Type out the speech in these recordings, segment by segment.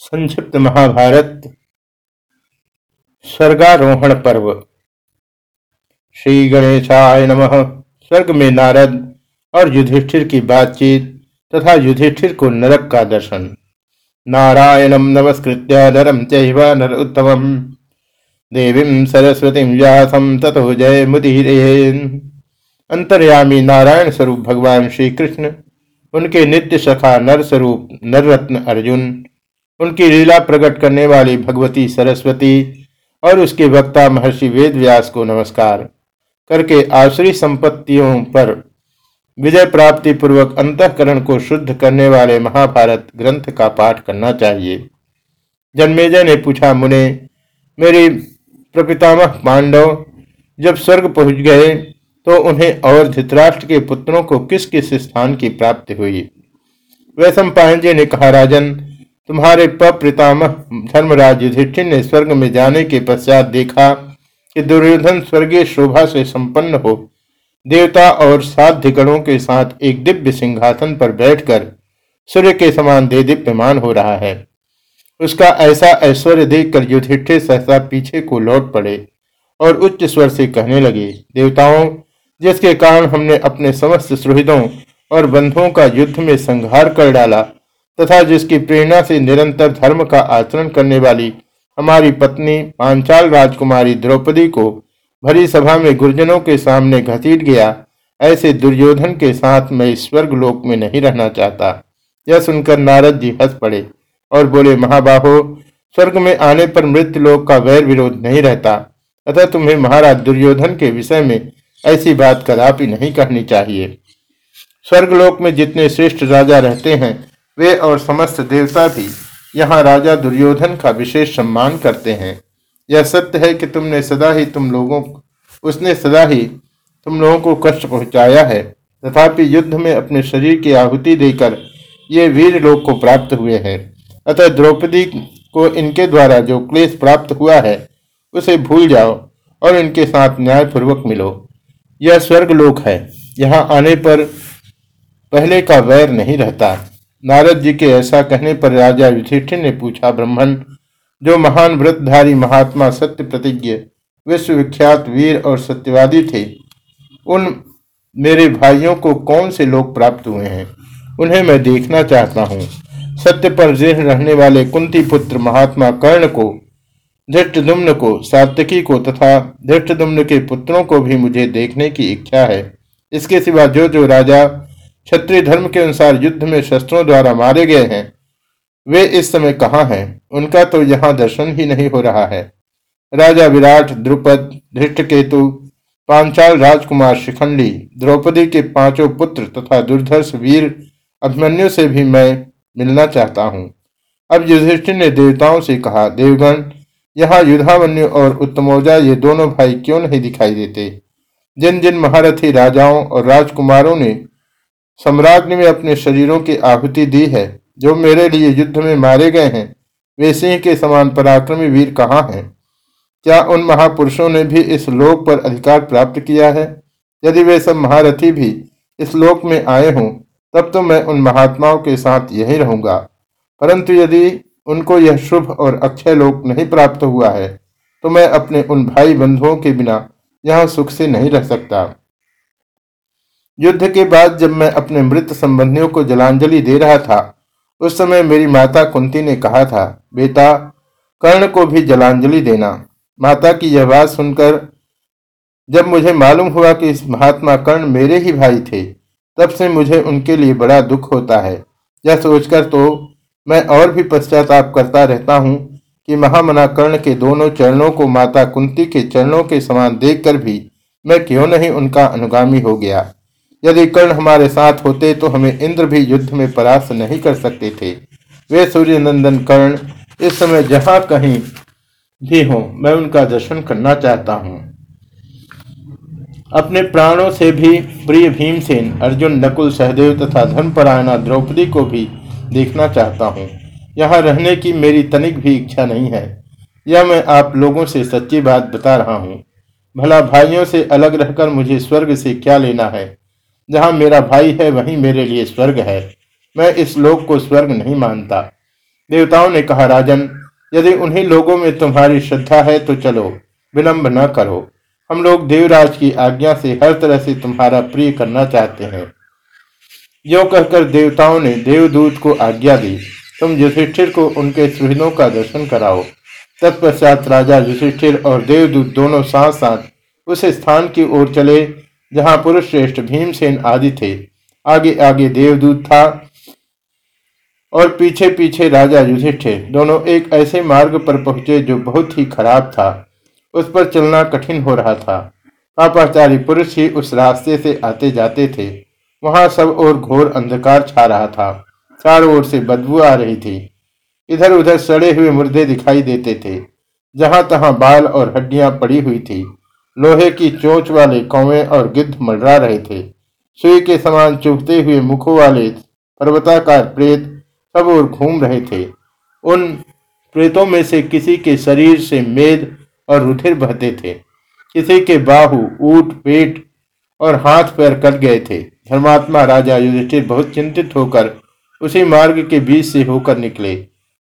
संक्षिप्त महाभारत, स्वर्गारोहण पर्व। श्री गणेशाय नमः। स्वर्ग में नारद और युधिष्ठिर की बातचीत तथा युधिष्ठिर को नरक का दर्शन। नारायणम नमस्कृत्य नरम चैव नर उत्तम देवी सरस्वती व्यासम ततो जय मुदीरेन। अंतर्यामी नारायण स्वरूप भगवान श्री कृष्ण उनके नित्य सखा नर स्वरूप नररत्न अर्जुन उनकी लीला प्रकट करने वाली भगवती सरस्वती और उसके वक्ता महर्षि वेद को नमस्कार करके आश्री संपत्तियों पर विजय प्राप्ति पूर्वक अंतकरण को शुद्ध करने वाले महाभारत ग्रंथ का पाठ करना चाहिए। जन्मेजय ने पूछा, मुने, मेरी प्रपितामह पांडव, जब स्वर्ग पहुँच गए तो उन्हें और धृतराष्ट्र के पुत्रों को किस किस स्थान की प्राप्ति हुई? वैश्व पांडे ने कहा, राजन तुम्हारे पपितामह धर्मराज युधिष्ठिर ने स्वर्ग में जाने के पश्चात देखा कि दुर्योधन स्वर्गीय शोभा से संपन्न हो, देवता और साध्य गणों के साथ एक दिव्य सिंहासन पर बैठकर सूर्य के समान दे दिव्यमान हो रहा है। उसका ऐसा ऐश्वर्य देखकर युधिष्ठिर सहसा पीछे को लौट पड़े और उच्च स्वर से कहने लगे, देवताओं, जिसके कारण हमने अपने समस्त सुहृदों और बंधुओं का युद्ध में संहार कर डाला तथा जिसकी प्रेरणा से निरंतर धर्म का आचरण करने वाली हमारी पत्नी पांचाल राजकुमारी द्रौपदी को भरी सभा में गुरजनों के सामने घसीट गया, ऐसे दुर्योधन के साथ मैं स्वर्ग लोक में नहीं रहना चाहता। यह सुनकर नारद जी हंस पड़े और बोले, महाबाहो, स्वर्ग में आने पर मृत्यु लोक का वैर विरोध नहीं रहता। अतः तुम्हें महाराज दुर्योधन के विषय में ऐसी बात कदापि नहीं कहनी चाहिए। स्वर्गलोक में जितने श्रेष्ठ राजा रहते हैं वे और समस्त देवता भी यहाँ राजा दुर्योधन का विशेष सम्मान करते हैं। यह सत्य है कि तुमने सदा ही तुम लोगों उसने सदा ही तुम लोगों को कष्ट पहुँचाया है। तथापि युद्ध में अपने शरीर की आहुति देकर ये वीर लोग को प्राप्त हुए हैं। अतः द्रौपदी को इनके द्वारा जो क्लेश प्राप्त हुआ है, उसे भूल जाओ और इनके साथ न्यायपूर्वक मिलो। यह स्वर्ग लोक है। यहाँ आने पर पहले का वैर नहीं रहता। नारद जी के ऐसा कहने पर राजा युधिष्ठिर ने पूछा, ब्राह्मण, जो महान व्रतधारी महात्मा सत्य प्रतिज्ञ, विश्वविख्यात वीर और सत्यवादी थे, उन मेरे भाइयों को कौन से लोग प्राप्त हुए हैं? उन्हें मैं देखना चाहता हूँ। सत्य पर जिह रहने वाले कुंती पुत्र महात्मा कर्ण को धृष्टदुम्न को सात्यकी को तथा धृष्टदुम्न के पुत्रों को भी मुझे देखने की इच्छा है। इसके सिवा जो जो राजा क्षत्रिय धर्म के अनुसार युद्ध में शस्त्रों द्वारा मारे गए हैं। वे इस समय कहाँ हैं? उनका तो यहाँ दर्शन ही नहीं हो रहा है। राजा विराट, द्रुपद, धृष्टकेतु, पांचाल राजकुमार शिखंडी, द्रौपदी के पाँचों पुत्र तथा दुर्धर्ष वीर अभिमन्यु से भी मैं मिलना चाहता हूँ। अब युधिष्ठिर ने देवताओं से कहा, देवगण, यहाँ युद्धावन्यु और उत्तमोजा ये दोनों भाई क्यों नहीं दिखाई देते? जिन जिन महारथी राजाओं और राजकुमारों ने सम्राज्ञ में अपने शरीरों की आहुति दी है। जो मेरे लिए युद्ध में मारे गए हैं, वे सिंह के समान पराक्रमी वीर कहाँ हैं? क्या उन महापुरुषों ने भी इस लोक पर अधिकार प्राप्त किया है? यदि वे सब महारथी भी इस लोक में आए हों, तब तो मैं उन महात्माओं के साथ यही रहूँगा। परंतु यदि उनको यह शुभ और अक्षय लोक नहीं प्राप्त हुआ है तो मैं अपने उन भाई बंधुओं के बिना यहाँ सुख से नहीं रह सकता। युद्ध के बाद जब मैं अपने मृत संबंधियों को जलांजलि दे रहा था, उस समय मेरी माता कुंती ने कहा था, बेटा, कर्ण को भी जलांजलि देना। माता की यह बात सुनकर जब मुझे मालूम हुआ कि इस महात्मा कर्ण मेरे ही भाई थे, तब से मुझे उनके लिए बड़ा दुख होता है। यह सोचकर तो मैं और भी पश्चाताप करता रहता हूँ कि महामना कर्ण के दोनों चरणों को माता कुंती के चरणों के समान देखकर भी मैं क्यों नहीं उनका अनुगामी हो गया। यदि कर्ण हमारे साथ होते तो हमें इंद्र भी युद्ध में परास्त नहीं कर सकते थे। वे सूर्य नंदन कर्ण, इस समय जहाँ कहीं भी हो, मैं उनका दर्शन करना चाहता हूँ। अपने प्राणों से भी प्रिय भीमसेन, अर्जुन, नकुल, सहदेव तथा धर्मपरायणा द्रौपदी को भी देखना चाहता हूँ। यहाँ रहने की मेरी तनिक भी इच्छा नहीं है। यह मैं आप लोगों से सच्ची बात बता रहा हूँ। भला भाइयों से अलग रहकर मुझे स्वर्ग से क्या लेना है? जहाँ मेरा भाई है, वहीं मेरे लिए स्वर्ग है। मैं इस लोक को स्वर्ग नहीं मानता। देवताओं ने कहा, राजन, यदि उन्हीं लोगों में तुम्हारी श्रद्धा है तो चलो, विलंब न करो। हम लोग देवराज की आज्ञा से हर तरह से तुम्हारा प्रिय करना चाहते हैं। यो कहकर देवताओं ने देवदूत को आज्ञा दी, तुम युधिष्ठिर को उनके सुहृदों का दर्शन कराओ। तत्पश्चात राजा युधिष्ठिर और देवदूत दोनों साथ साथ उस स्थान की ओर चले। जहाँ पुरुष श्रेष्ठ भीमसेन आदि थे। आगे आगे देवदूत था और पीछे पीछे राजा युधिष्ठिर। दोनों एक ऐसे मार्ग पर पहुँचे जो बहुत ही खराब था। उस पर चलना कठिन हो रहा था। पापाचारी पुरुष ही उस रास्ते से आते जाते थे। वहाँ सब और घोर अंधकार छा रहा था। चारों ओर से बदबू आ रही थी। इधर उधर सड़े हुए मुर्दे दिखाई देते थे। जहाँ तहां बाल और हड्डियाँ पड़ी हुई थी। लोहे की चोंच वाले कौवे और गिद्ध मलरा रहे थे। सुई के समान चुभते हुए मुखों वाले पर्वताकार प्रेत सब और घूम रहे थे। उन प्रेतों में से किसी के शरीर से मेद और रुधिर बहते थे। किसी के बाहु, ऊट, पेट और हाथ पैर कट गए थे। धर्मात्मा राजा युधिष्ठिर बहुत चिंतित होकर उसी मार्ग के बीच से होकर निकले।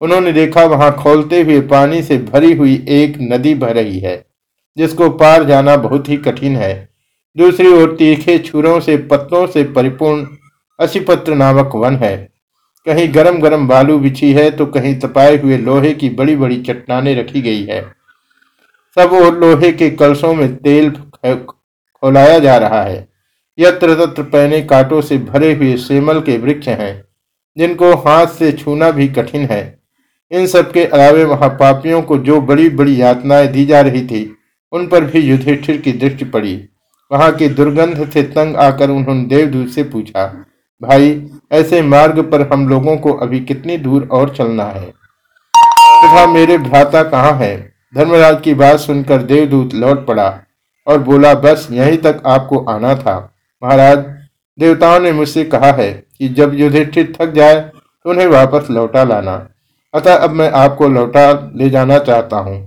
उन्होंने देखा, वहाँ खोलते हुए पानी से भरी हुई एक नदी बह रही है। जिसको पार जाना बहुत ही कठिन है। दूसरी ओर तीखे छुरों से पत्तों से परिपूर्ण असीपत्र नामक वन है। कहीं गरम गरम बालू बिछी है तो कहीं तपाए हुए लोहे की बड़ी बड़ी चट्टाने रखी गई है। सब और लोहे के कलशों में तेल खोलाया जा रहा है। यत्र तत्र पहने कांटों से भरे हुए सेमल के वृक्ष हैं, जिनको हाथ से छूना भी कठिन है। इन सब के अलावे वहाँ पापियों को जो बड़ी बड़ी यातनाएँ दी जा रही थी उन पर भी युधिष्ठिर की दृष्टि पड़ी। वहाँ की दुर्गंध से तंग आकर उन्होंने देवदूत से पूछा, भाई, ऐसे मार्ग पर हम लोगों को अभी कितनी दूर और चलना है? तथा तो मेरे भ्राता कहाँ है? धर्मराज की बात सुनकर देवदूत लौट पड़ा और बोला, बस यहीं तक आपको आना था। महाराज, देवताओं ने मुझसे कहा है कि जब युधिष्ठिर थक जाए तो उन्हें वापस लौटा लाना। अतः अब मैं आपको लौटा ले जाना चाहता हूँ।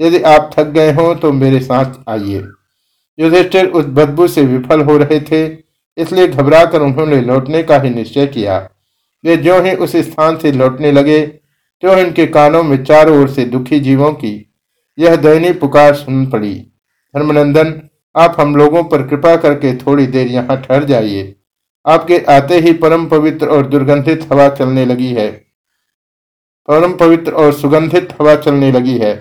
यदि आप थक गए हो तो मेरे साथ आइए। युधिष्ठिर उस बदबू से विफल हो रहे थे, इसलिए घबराकर उन्होंने लौटने का ही निश्चय किया। वे जो ही उस स्थान से लौटने लगे तो इनके कानों में चारों ओर से दुखी जीवों की यह दयनीय पुकार सुन पड़ी। धर्मनंदन, आप हम लोगों पर कृपा करके थोड़ी देर यहाँ ठहर जाइए। आपके आते ही परम पवित्र और दुर्गंधित हवा चलने लगी है। परम पवित्र और सुगंधित हवा चलने लगी है।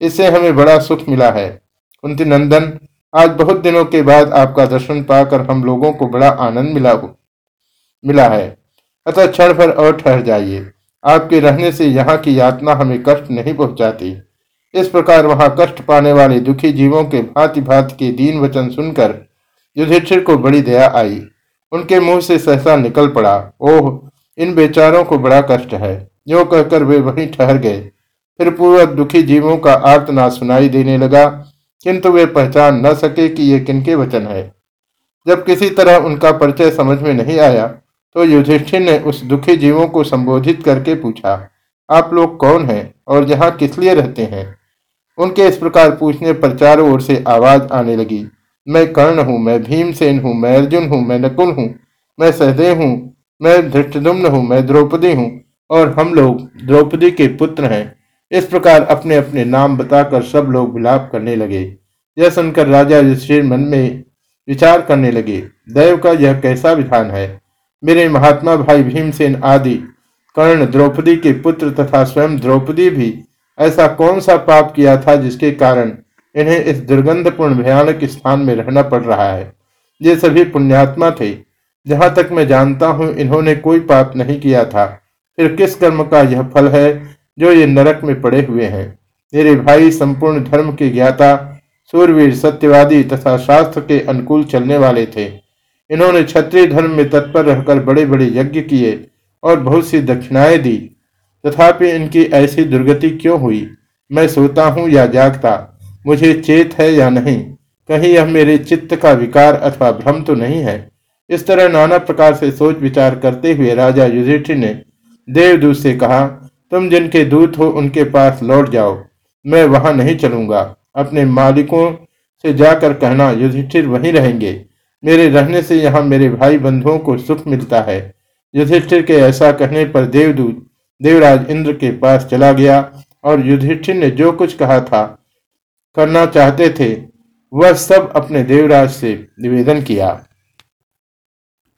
इससे हमें बड़ा सुख मिला है। कुंती नंदन, आज बहुत दिनों के बाद आपका दर्शन पाकर हम लोगों को बड़ा आनंद मिला मिला है। अतः क्षण भर और ठहर जाइए। आपके रहने से यहाँ की यातना हमें कष्ट नहीं पहुंचाती। इस प्रकार वहाँ कष्ट पाने वाले दुखी जीवों के भांति भांति के दीन वचन सुनकर युधिष्ठिर को बड़ी दया आई। उनके मुँह से सहसा निकल पड़ा, ओह, इन बेचारों को बड़ा कष्ट है। जो कहकर वे वहीं ठहर गए। फिर पूर्वक दुखी जीवों का आर्तना सुनाई देने लगा, किंतु वे पहचान न सके कि ये किनके वचन है। जब किसी तरह उनका परिचय समझ में नहीं आया तो युधिष्ठिर ने उस दुखी जीवों को संबोधित करके पूछा, आप लोग कौन हैं और यहाँ किस लिए रहते हैं? उनके इस प्रकार पूछने पर चारों ओर से आवाज़ आने लगी, मैं कर्ण हूँ, मैं भीमसेन हूँ, मैं अर्जुन हूँ, मैं नकुल हूँ, मैं सहदेव हूँ, मैं धृष्टदुम्न हूँ, मैं द्रौपदी हूँ और हम लोग द्रौपदी के पुत्र हैं। इस प्रकार अपने अपने नाम बताकर सब लोग विलाप करने लगे। यह सुनकर राजा युधिष्ठिर मन में विचार करने लगे, दैव का यह कैसा विधान है? मेरे महात्मा भाई भीमसेन आदि, कर्ण द्रौपदी के पुत्र तथा स्वयं द्रौपदी भी ऐसा कौन सा पाप किया था जिसके कारण इन्हें इस दुर्गंधपूर्ण, भयानक स्थान में रहना पड़ रहा है? ये सभी पुण्यात्मा थे। जहाँ तक मैं जानता हूँ, इन्होंने कोई पाप नहीं किया था। फिर किस कर्म का यह फल है जो ये नरक में पड़े हुए हैं। मेरे भाई संपूर्ण धर्म के ज्ञाता सूरवीर सत्यवादी तथा शास्त्र के अनुकूल चलने वाले थे। इन्होंने क्षत्रिय धर्म में तत्पर रहकर बड़े बड़े यज्ञ किए और बहुत सी दक्षिणाएँ दी। तथापि इनकी ऐसी दुर्गति क्यों हुई? मैं सोता हूँ या जागता? मुझे चेत है या नहीं? कहीं यह मेरे चित्त का विकार अथवा भ्रम तो नहीं है? इस तरह नाना प्रकार से सोच विचार करते हुए राजा युधिष्ठिर ने देवदूत से कहा तुम जिनके दूत हो, उनके पास लौट जाओ। मैं वहाँ नहीं चलूँगा। अपने मालिकों से जाकर कहना, युधिष्ठिर वहीं रहेंगे। मेरे रहने से यहाँ मेरे भाई बंधुओं को सुख मिलता है। युधिष्ठिर के ऐसा कहने पर देवदूत, देवराज इंद्र के पास चला गया और युधिष्ठिर ने जो कुछ कहा था, करना चाहते थे, वह सब अपने देवराज से निवेदन किया।